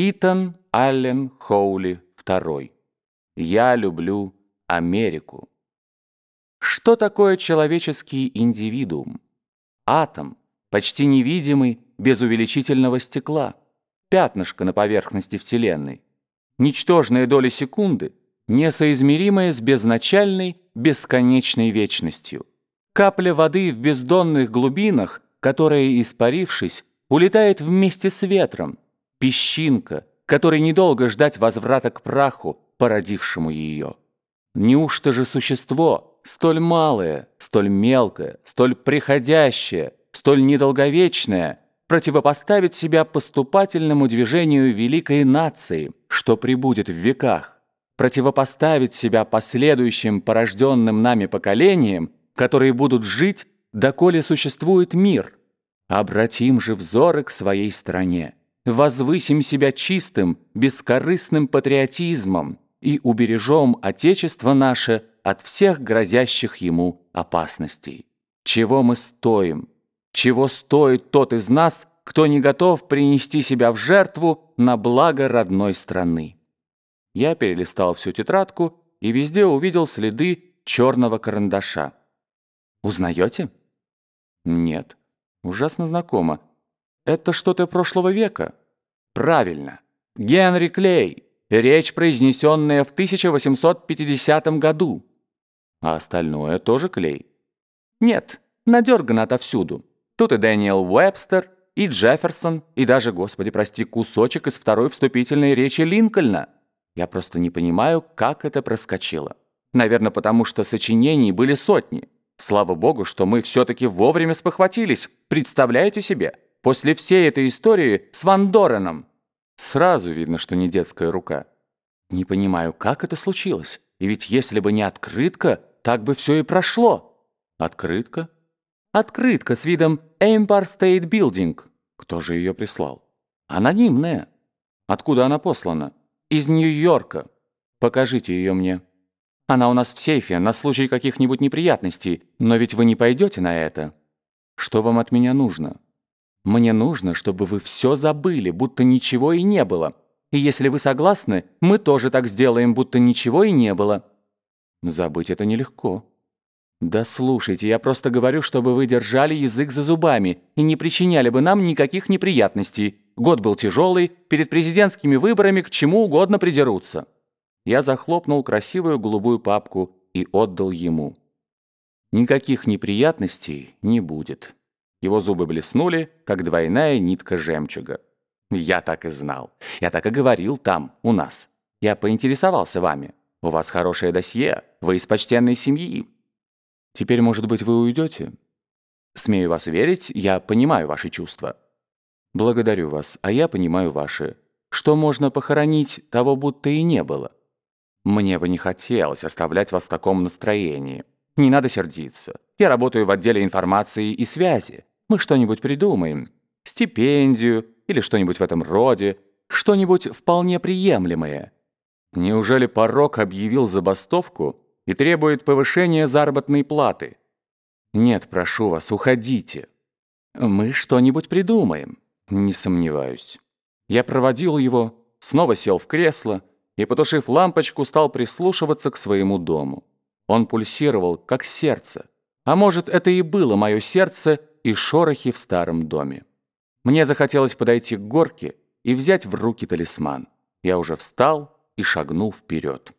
Итан Аллен Хоули II. Я люблю Америку. Что такое человеческий индивидуум? Атом, почти невидимый, без увеличительного стекла. Пятнышко на поверхности Вселенной. Ничтожная доля секунды, несоизмеримая с безначальной, бесконечной вечностью. Капля воды в бездонных глубинах, которая, испарившись, улетает вместе с ветром, песчинка, которой недолго ждать возврата к праху, породившему ее. Неужто же существо, столь малое, столь мелкое, столь приходящее, столь недолговечное, противопоставит себя поступательному движению великой нации, что прибудет в веках, противопоставит себя последующим порожденным нами поколениям, которые будут жить, доколе существует мир. Обратим же взоры к своей стране возвысим себя чистым, бескорыстным патриотизмом и убережем Отечество наше от всех грозящих ему опасностей. Чего мы стоим? Чего стоит тот из нас, кто не готов принести себя в жертву на благо родной страны? Я перелистал всю тетрадку и везде увидел следы черного карандаша. Узнаете? Нет. Ужасно знакомо. Это что-то прошлого века. Правильно. Генри Клей. Речь, произнесенная в 1850 году. А остальное тоже Клей. Нет, надергано отовсюду. Тут и Дэниел Уэбстер, и Джефферсон, и даже, господи, прости, кусочек из второй вступительной речи Линкольна. Я просто не понимаю, как это проскочило. Наверное, потому что сочинений были сотни. Слава богу, что мы все-таки вовремя спохватились. Представляете себе? После всей этой истории с Ван Дореном. Сразу видно, что не детская рука. Не понимаю, как это случилось. И ведь если бы не открытка, так бы все и прошло. Открытка? Открытка с видом Empire State Building. Кто же ее прислал? Анонимная. Откуда она послана? Из Нью-Йорка. Покажите ее мне. Она у нас в сейфе на случай каких-нибудь неприятностей, но ведь вы не пойдете на это. Что вам от меня нужно? Мне нужно, чтобы вы все забыли, будто ничего и не было. И если вы согласны, мы тоже так сделаем, будто ничего и не было». «Забыть это нелегко». «Да слушайте, я просто говорю, чтобы вы держали язык за зубами и не причиняли бы нам никаких неприятностей. Год был тяжелый, перед президентскими выборами к чему угодно придерутся». Я захлопнул красивую голубую папку и отдал ему. «Никаких неприятностей не будет». Его зубы блеснули, как двойная нитка жемчуга. «Я так и знал. Я так и говорил там, у нас. Я поинтересовался вами. У вас хорошее досье, вы из почтенной семьи. Теперь, может быть, вы уйдете? Смею вас верить, я понимаю ваши чувства. Благодарю вас, а я понимаю ваши. Что можно похоронить, того будто и не было. Мне бы не хотелось оставлять вас в таком настроении. Не надо сердиться. Я работаю в отделе информации и связи. Мы что-нибудь придумаем. Стипендию или что-нибудь в этом роде. Что-нибудь вполне приемлемое. Неужели порок объявил забастовку и требует повышения заработной платы? Нет, прошу вас, уходите. Мы что-нибудь придумаем. Не сомневаюсь. Я проводил его, снова сел в кресло и, потушив лампочку, стал прислушиваться к своему дому. Он пульсировал, как сердце. А может, это и было мое сердце и шорохи в старом доме. Мне захотелось подойти к горке и взять в руки талисман. Я уже встал и шагнул вперед.